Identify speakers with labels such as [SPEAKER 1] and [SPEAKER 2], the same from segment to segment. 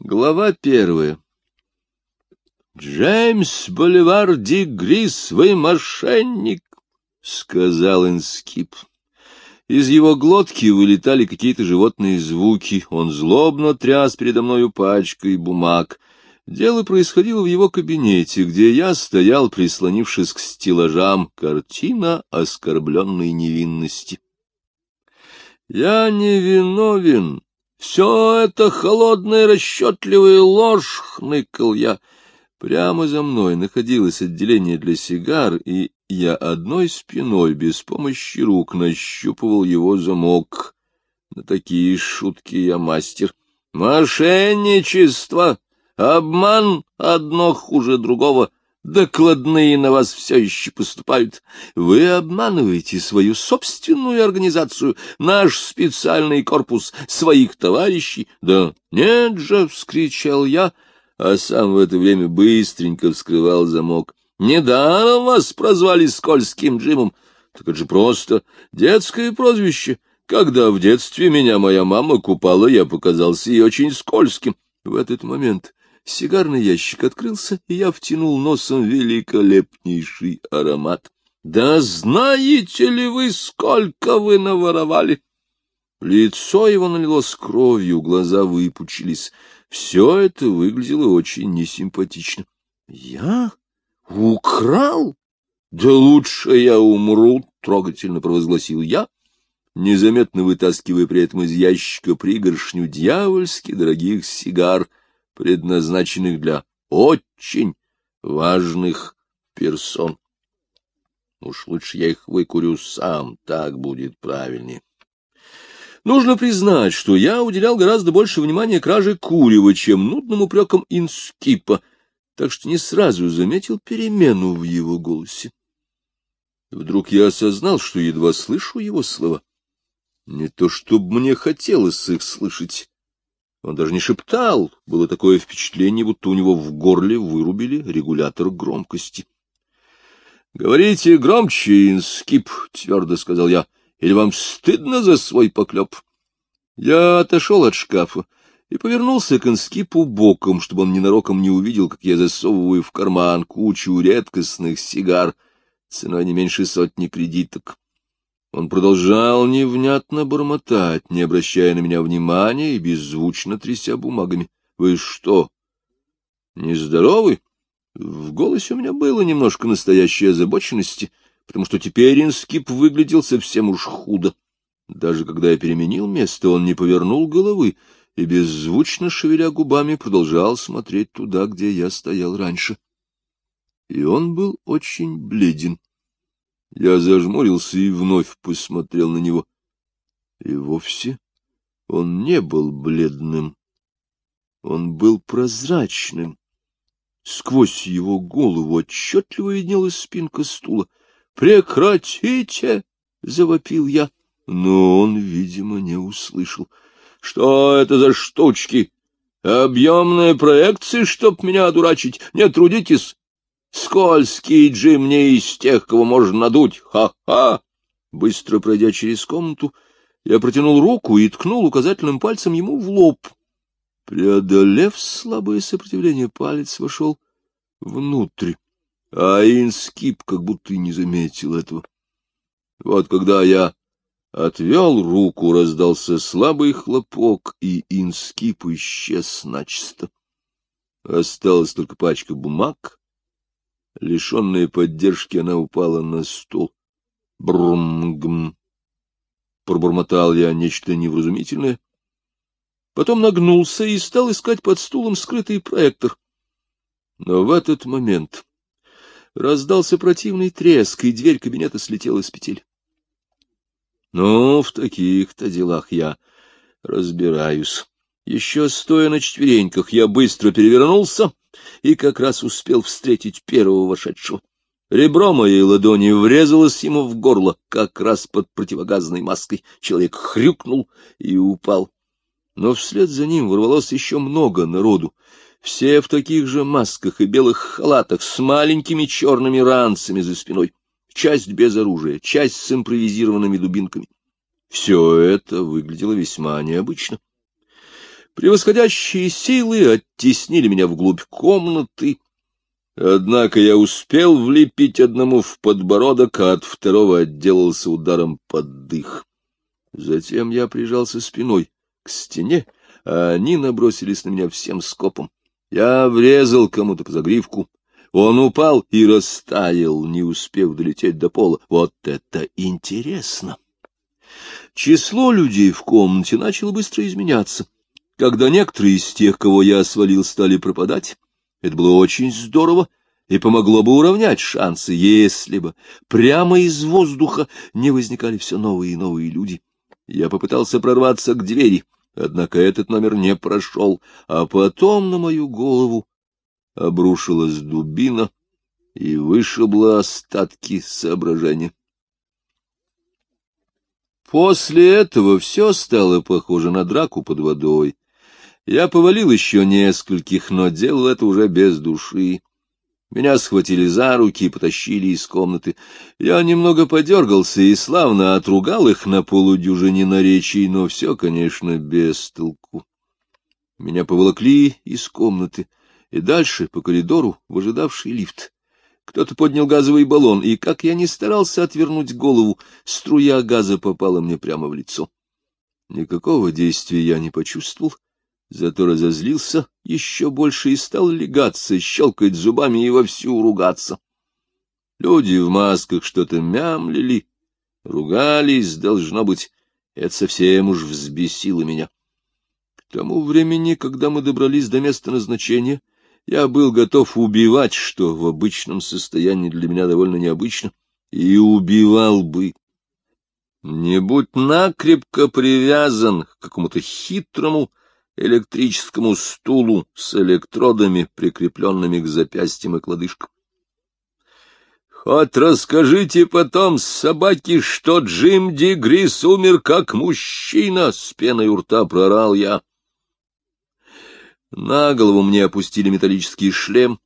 [SPEAKER 1] Глава первая. «Джеймс Боливар Ди Грис, вы мошенник!» — сказал Инскип. Из его глотки вылетали какие-то животные звуки. Он злобно тряс передо мною пачкой бумаг. Дело происходило в его кабинете, где я стоял, прислонившись к стеллажам. Картина оскорбленной невинности. «Я не виновен», все это холодная расчетливая ложь, — хныкал я. Прямо за мной находилось отделение для сигар, и я одной спиной без помощи рук нащупывал его замок. На такие шутки я мастер. Мошенничество! Обман одно хуже другого. Докладные на вас все еще поступают. Вы обманываете свою собственную организацию, наш специальный корпус, своих товарищей. Да нет же, — вскричал я, а сам в это время быстренько вскрывал замок. Недаром вас прозвали скользким Джимом. Так это же просто детское прозвище. Когда в детстве меня моя мама купала, я показался ей очень скользким. В этот момент Сигарный ящик открылся, и я втянул носом великолепнейший аромат. — Да знаете ли вы, сколько вы наворовали? Лицо его налилось кровью, глаза выпучились. Все это выглядело очень несимпатично. — Я? Украл? Да лучше я умру, — трогательно провозгласил я, незаметно вытаскивая при этом из ящика пригоршню дьявольски дорогих сигар — предназначенных для очень важных персон. Уж лучше я их выкурю сам, так будет правильнее. Нужно признать, что я уделял гораздо больше внимания краже курева, чем нудным упрекам инскипа, так что не сразу заметил перемену в его голосе. Вдруг я осознал, что едва слышу его слова. Не то, чтобы мне хотелось их слышать, он даже не шептал, было такое впечатление, будто у него в горле вырубили регулятор громкости. — Говорите громче, Инскип, — твердо сказал я, — или вам стыдно за свой поклеп? Я отошел от шкафа и повернулся к Инскипу боком, чтобы он ненароком не увидел, как я засовываю в карман кучу редкостных сигар ценой не меньше сотни кредиток. Он продолжал невнятно бормотать, не обращая на меня внимания и беззвучно тряся бумагами. — Вы что, нездоровы? В голосе у меня было немножко настоящей озабоченности, потому что теперь инскип выглядел совсем уж худо. Даже когда я переменил место, он не повернул головы и, беззвучно шевеля губами, продолжал смотреть туда, где я стоял раньше. И он был очень бледен. Я зажмурился и вновь посмотрел на него. И вовсе он не был бледным. Он был прозрачным. Сквозь его голову отчетливо виднелась спинка стула. «Прекратите!» — завопил я, но он, видимо, не услышал. «Что это за штучки? Объемные проекции, чтоб меня одурачить? Не трудитесь, Скользкий Джим не из тех, кого можно надуть. Ха-ха! Быстро пройдя через комнату, я протянул руку и ткнул указательным пальцем ему в лоб. Преодолев слабое сопротивление, палец вошел внутрь, а Инскип как будто и не заметил этого. Вот когда я отвел руку, раздался слабый хлопок, и Инскип исчез начисто. Осталась только пачка бумаг, Лишенная поддержки, она упала на стол. Брумгм. Пробормотал я нечто невразумительное. Потом нагнулся и стал искать под стулом скрытый проектор. Но в этот момент раздался противный треск, и дверь кабинета слетела с петель. Ну, в таких-то делах я разбираюсь. Еще стоя на четвереньках, я быстро перевернулся и как раз успел встретить первого вошедшего. Ребро моей ладони врезалось ему в горло, как раз под противогазной маской. Человек хрюкнул и упал. Но вслед за ним ворвалось еще много народу. Все в таких же масках и белых халатах, с маленькими черными ранцами за спиной. Часть без оружия, часть с импровизированными дубинками. Все это выглядело весьма необычно. Превосходящие силы оттеснили меня вглубь комнаты. Однако я успел влепить одному в подбородок, а от второго отделался ударом под дых. Затем я прижался спиной к стене, а они набросились на меня всем скопом. Я врезал кому-то по загривку. Он упал и растаял, не успев долететь до пола. Вот это интересно! Число людей в комнате начало быстро изменяться. Когда некоторые из тех, кого я свалил, стали пропадать, это было очень здорово и помогло бы уравнять шансы, если бы прямо из воздуха не возникали все новые и новые люди. Я попытался прорваться к двери, однако этот номер не прошел, а потом на мою голову обрушилась дубина и вышибла остатки соображения. После этого все стало похоже на драку под водой. Я повалил еще нескольких, но делал это уже без души. Меня схватили за руки и потащили из комнаты. Я немного подергался и славно отругал их на полудюжине наречий, но все, конечно, без толку. Меня поволокли из комнаты и дальше по коридору в ожидавший лифт. Кто-то поднял газовый баллон, и, как я не старался отвернуть голову, струя газа попала мне прямо в лицо. Никакого действия я не почувствовал, зато разозлился еще больше и стал легаться, щелкать зубами и вовсю ругаться. Люди в масках что-то мямлили, ругались, должно быть, это совсем уж взбесило меня. К тому времени, когда мы добрались до места назначения, я был готов убивать, что в обычном состоянии для меня довольно необычно, и убивал бы. Не будь накрепко привязан к какому-то хитрому электрическому стулу с электродами, прикрепленными к запястьям и лодыжкам. Хоть расскажите потом собаке, что Джим Дигрис умер как мужчина, — с пеной у рта прорал я. На голову мне опустили металлический шлем,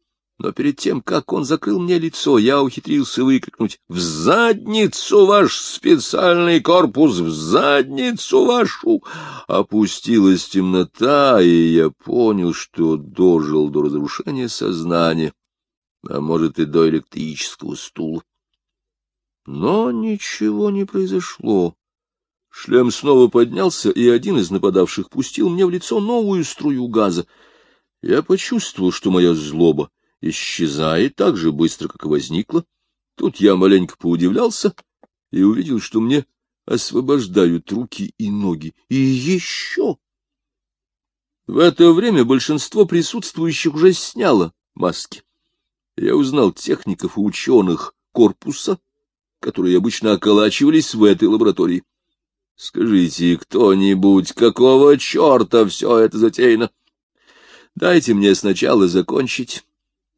[SPEAKER 1] но перед тем, как он закрыл мне лицо, я ухитрился выкрикнуть «В задницу ваш специальный корпус! В задницу вашу!» Опустилась темнота, и я понял, что дожил до разрушения сознания, а может и до электрического стула. Но ничего не произошло. Шлем снова поднялся, и один из нападавших пустил мне в лицо новую струю газа. Я почувствовал, что моя злоба исчезает так же быстро, как и возникла. Тут я маленько поудивлялся и увидел, что мне освобождают руки и ноги. И еще! В это время большинство присутствующих уже сняло маски. Я узнал техников и ученых корпуса, которые обычно околачивались в этой лаборатории. Скажите кто-нибудь, какого черта все это затеяно? Дайте мне сначала закончить, —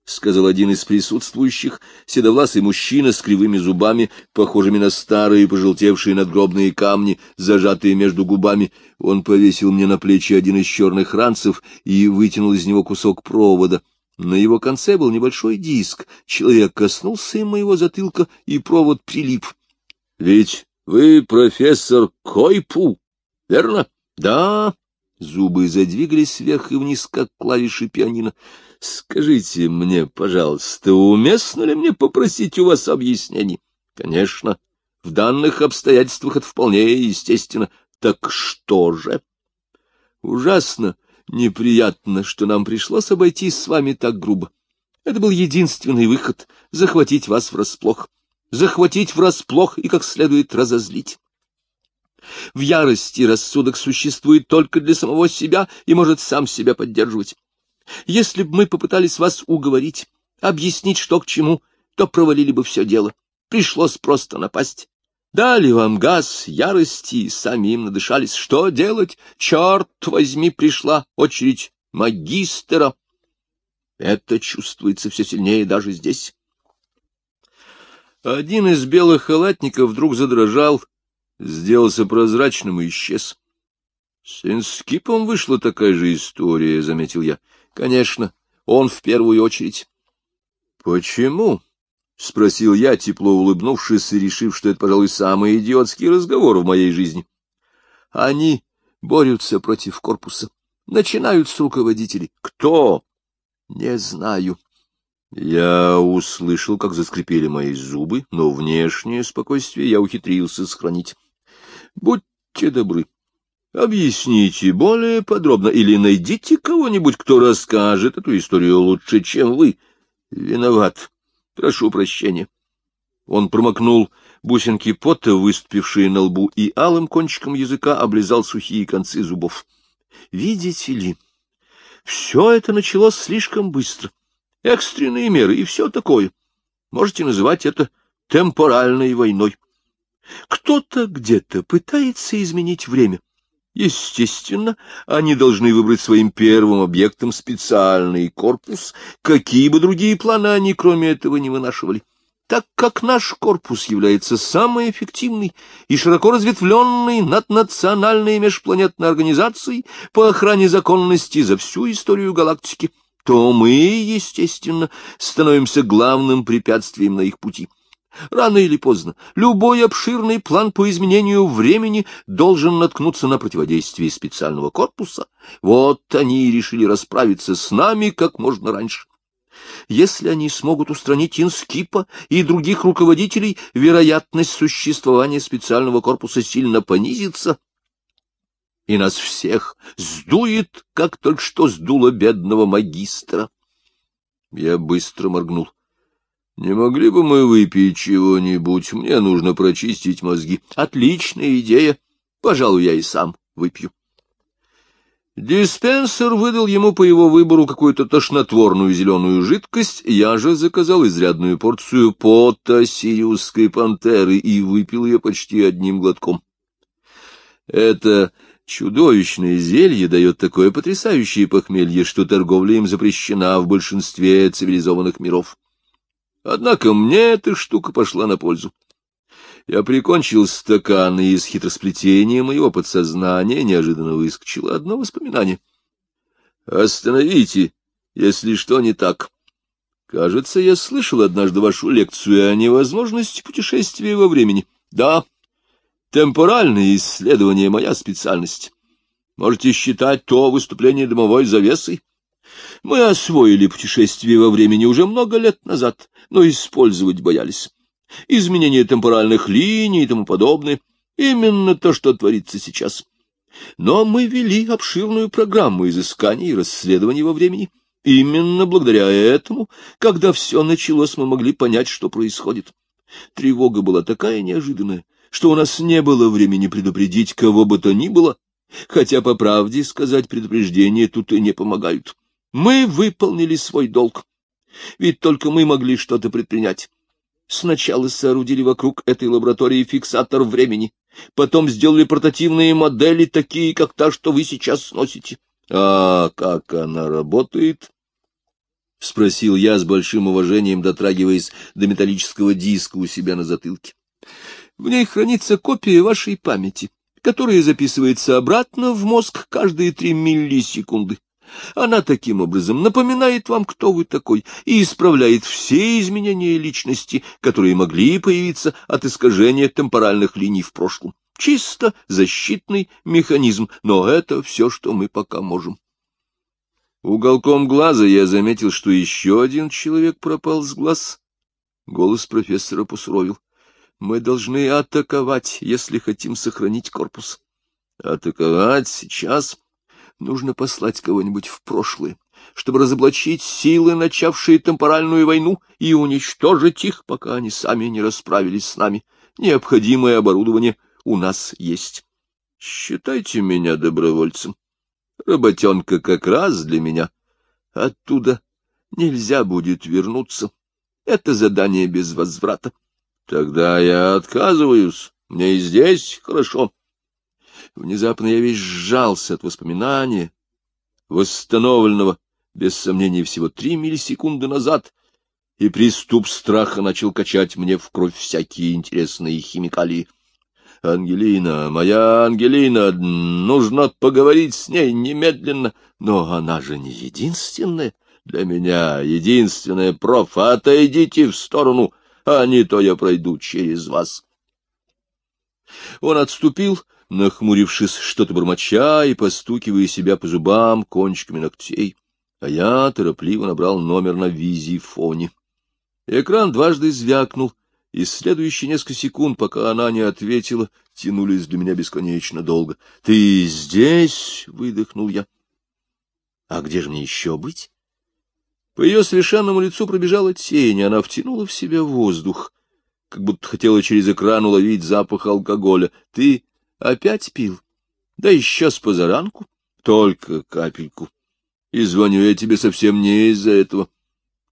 [SPEAKER 1] сказал один из присутствующих, седовласый мужчина с кривыми зубами, похожими на старые пожелтевшие надгробные камни, зажатые между губами. Он повесил мне на плечи один из черных ранцев и вытянул из него кусок провода. На его конце был небольшой диск. Человек коснулся им моего затылка, и провод прилип. — Ведь вы профессор Койпу, верно? Да. Зубы задвигались вверх и вниз, как клавиши пианино. Скажите мне, пожалуйста, уместно ли мне попросить у вас объяснений? Конечно. В данных обстоятельствах это вполне естественно. Так что же? Ужасно неприятно, что нам пришлось обойтись с вами так грубо. Это был единственный выход — захватить вас врасплох захватить врасплох и как следует разозлить. В ярости рассудок существует только для самого себя и может сам себя поддерживать. Если бы мы попытались вас уговорить, объяснить, что к чему, то провалили бы все дело. Пришлось просто напасть. Дали вам газ ярости и сами им надышались. Что делать? Черт возьми, пришла очередь магистра. Это чувствуется все сильнее даже здесь. Один из белых халатников вдруг задрожал, сделался прозрачным и исчез. — С Инскипом вышла такая же история, — заметил я. — Конечно, он в первую очередь. — Почему? — спросил я, тепло улыбнувшись и решив, что это, пожалуй, самый идиотский разговор в моей жизни. — Они борются против корпуса. начинаются руководители. Кто? Не знаю. Я услышал, как заскрипели мои зубы, но внешнее спокойствие я ухитрился сохранить. Будьте добры, объясните более подробно или найдите кого-нибудь, кто расскажет эту историю лучше, чем вы. Виноват. Прошу прощения. Он промокнул бусинки пота, выступившие на лбу, и алым кончиком языка облизал сухие концы зубов. Видите ли, все это началось слишком быстро. Экстренные меры и все такое. Можете называть это темпоральной войной. Кто-то где-то пытается изменить время. Естественно, они должны выбрать своим первым объектом специальный корпус, какие бы другие планы они кроме этого не вынашивали так как наш корпус является самой эффективной и широко разветвленной наднациональной межпланетной организацией по охране законности за всю историю галактики, то мы, естественно, становимся главным препятствием на их пути. Рано или поздно любой обширный план по изменению времени должен наткнуться на противодействие специального корпуса. Вот они и решили расправиться с нами как можно раньше. Если они смогут устранить Инскипа и других руководителей, вероятность существования специального корпуса сильно понизится, и нас всех сдует, как только что сдуло бедного магистра. Я быстро моргнул. Не могли бы мы выпить чего-нибудь? Мне нужно прочистить мозги. Отличная идея. Пожалуй, я и сам выпью. Диспенсер выдал ему по его выбору какую-то тошнотворную зеленую жидкость, я же заказал изрядную порцию пота сириусской пантеры и выпил ее почти одним глотком. Это чудовищное зелье дает такое потрясающее похмелье, что торговля им запрещена в большинстве цивилизованных миров. Однако мне эта штука пошла на пользу. Я прикончил стакан, и из хитросплетения моего подсознания неожиданно выскочило одно воспоминание. «Остановите, если что не так. Кажется, я слышал однажды вашу лекцию о невозможности путешествия во времени. Да, темпоральные исследования — моя специальность. Можете считать то выступление дымовой завесой. Мы освоили путешествие во времени уже много лет назад, но использовать боялись» изменение темпоральных линий и тому подобное. Именно то, что творится сейчас. Но мы вели обширную программу изысканий и расследований во времени. Именно благодаря этому, когда все началось, мы могли понять, что происходит. Тревога была такая неожиданная, что у нас не было времени предупредить кого бы то ни было, хотя, по правде сказать, предупреждения тут и не помогают. Мы выполнили свой долг, ведь только мы могли что-то предпринять. Сначала соорудили вокруг этой лаборатории фиксатор времени, потом сделали портативные модели, такие, как та, что вы сейчас носите. — А как она работает? — спросил я с большим уважением, дотрагиваясь до металлического диска у себя на затылке. — В ней хранится копия вашей памяти, которая записывается обратно в мозг каждые три миллисекунды. Она таким образом напоминает вам, кто вы такой, и исправляет все изменения личности, которые могли появиться от искажения темпоральных линий в прошлом. Чисто защитный механизм, но это все, что мы пока можем. Уголком глаза я заметил, что еще один человек пропал с глаз. Голос профессора посуровил. Мы должны атаковать, если хотим сохранить корпус. Атаковать сейчас? Нужно послать кого-нибудь в прошлое, чтобы разоблачить силы, начавшие темпоральную войну, и уничтожить их, пока они сами не расправились с нами. Необходимое оборудование у нас есть. Считайте меня добровольцем. Работенка как раз для меня. Оттуда нельзя будет вернуться. Это задание без возврата. Тогда я отказываюсь. Мне и здесь хорошо. Внезапно я весь сжался от воспоминания, восстановленного, без сомнения, всего три миллисекунды назад, и приступ страха начал качать мне в кровь всякие интересные химикалии. Ангелина, моя Ангелина, нужно поговорить с ней немедленно, но она же не единственная. Для меня единственная проф. Отойдите в сторону, а не то я пройду через вас. Он отступил, нахмурившись, что-то бормоча и постукивая себя по зубам кончиками ногтей, а я торопливо набрал номер на визифоне. Экран дважды звякнул, и следующие несколько секунд, пока она не ответила, тянулись для меня бесконечно долго. — Ты здесь? — выдохнул я. — А где же мне еще быть? По ее совершенному лицу пробежала тень, она втянула в себя воздух, как будто хотела через экран уловить запах алкоголя. — Ты опять пил? Да еще с позаранку. Только капельку. И звоню я тебе совсем не из-за этого.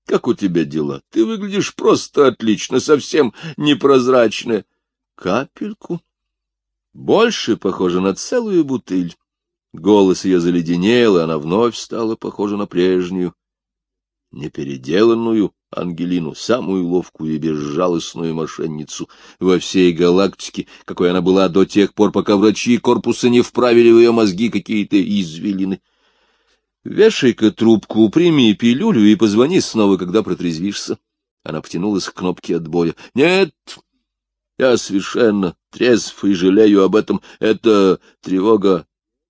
[SPEAKER 1] Как у тебя дела? Ты выглядишь просто отлично, совсем непрозрачная. Капельку? Больше похоже на целую бутыль. Голос ее заледенел, и она вновь стала похожа на прежнюю, непеределанную Ангелину, самую ловкую и безжалостную мошенницу во всей галактике, какой она была до тех пор, пока врачи корпуса не вправили в ее мозги какие-то извилины. Вешай-ка трубку, прими пилюлю и позвони снова, когда протрезвишься. Она потянулась к кнопке отбоя. — Нет, я совершенно трезв и жалею об этом. Это тревога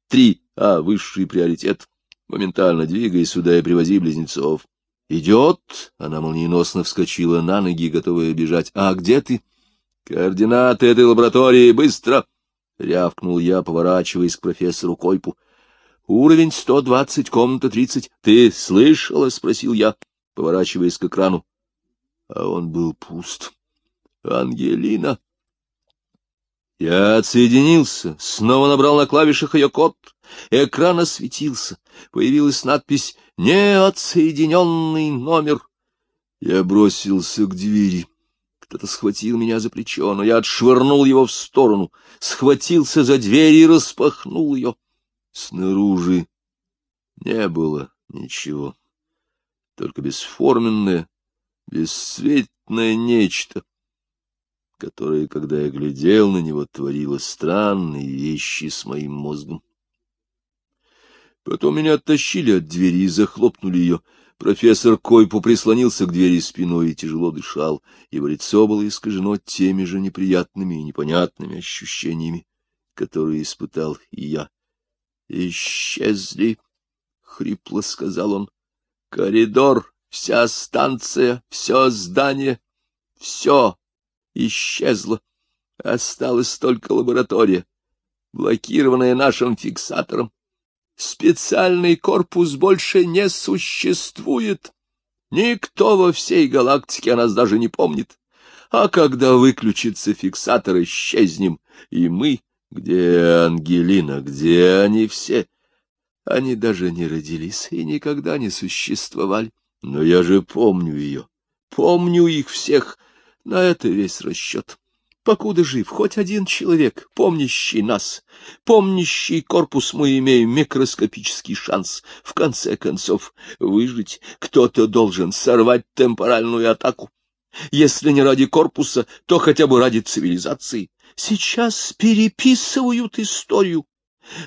[SPEAKER 1] три, а высший приоритет. Моментально двигай сюда и привози близнецов. — Идет. Она молниеносно вскочила на ноги, готовая бежать. — А где ты? — Координаты этой лаборатории. Быстро! — рявкнул я, поворачиваясь к профессору Койпу. Уровень сто двадцать, комната тридцать. Ты слышала? — спросил я, поворачиваясь к экрану. А он был пуст. Ангелина. Я отсоединился, снова набрал на клавишах ее код. Экран осветился. Появилась надпись «Неотсоединенный номер». Я бросился к двери. Кто-то схватил меня за плечо, но я отшвырнул его в сторону, схватился за дверь и распахнул ее. Снаружи не было ничего, только бесформенное, бесцветное нечто, которое, когда я глядел на него, творило странные вещи с моим мозгом. Потом меня оттащили от двери и захлопнули ее. Профессор Койпу прислонился к двери спиной и тяжело дышал. Его лицо было искажено теми же неприятными и непонятными ощущениями, которые испытал и я. «Исчезли», — хрипло сказал он. «Коридор, вся станция, все здание, все исчезло. Осталась только лаборатория, блокированная нашим фиксатором. Специальный корпус больше не существует. Никто во всей галактике о нас даже не помнит. А когда выключится фиксатор, исчезнем, и мы где Ангелина? Где они все? Они даже не родились и никогда не существовали. Но я же помню ее. Помню их всех. На это весь расчет. Покуда жив хоть один человек, помнящий нас, помнящий корпус, мы имеем микроскопический шанс, в конце концов, выжить. Кто-то должен сорвать темпоральную атаку. Если не ради корпуса, то хотя бы ради цивилизации. Сейчас переписывают историю,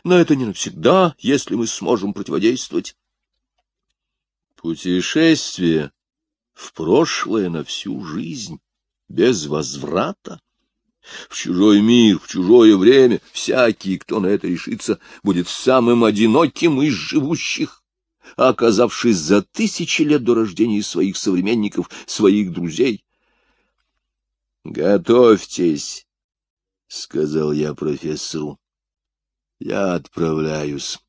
[SPEAKER 1] но это не навсегда, если мы сможем противодействовать. Путешествие в прошлое на всю жизнь, без возврата. В чужой мир, в чужое время всякий, кто на это решится, будет самым одиноким из живущих, оказавшись за тысячи лет до рождения своих современников, своих друзей. Готовьтесь — сказал я профессору. — Я отправляюсь.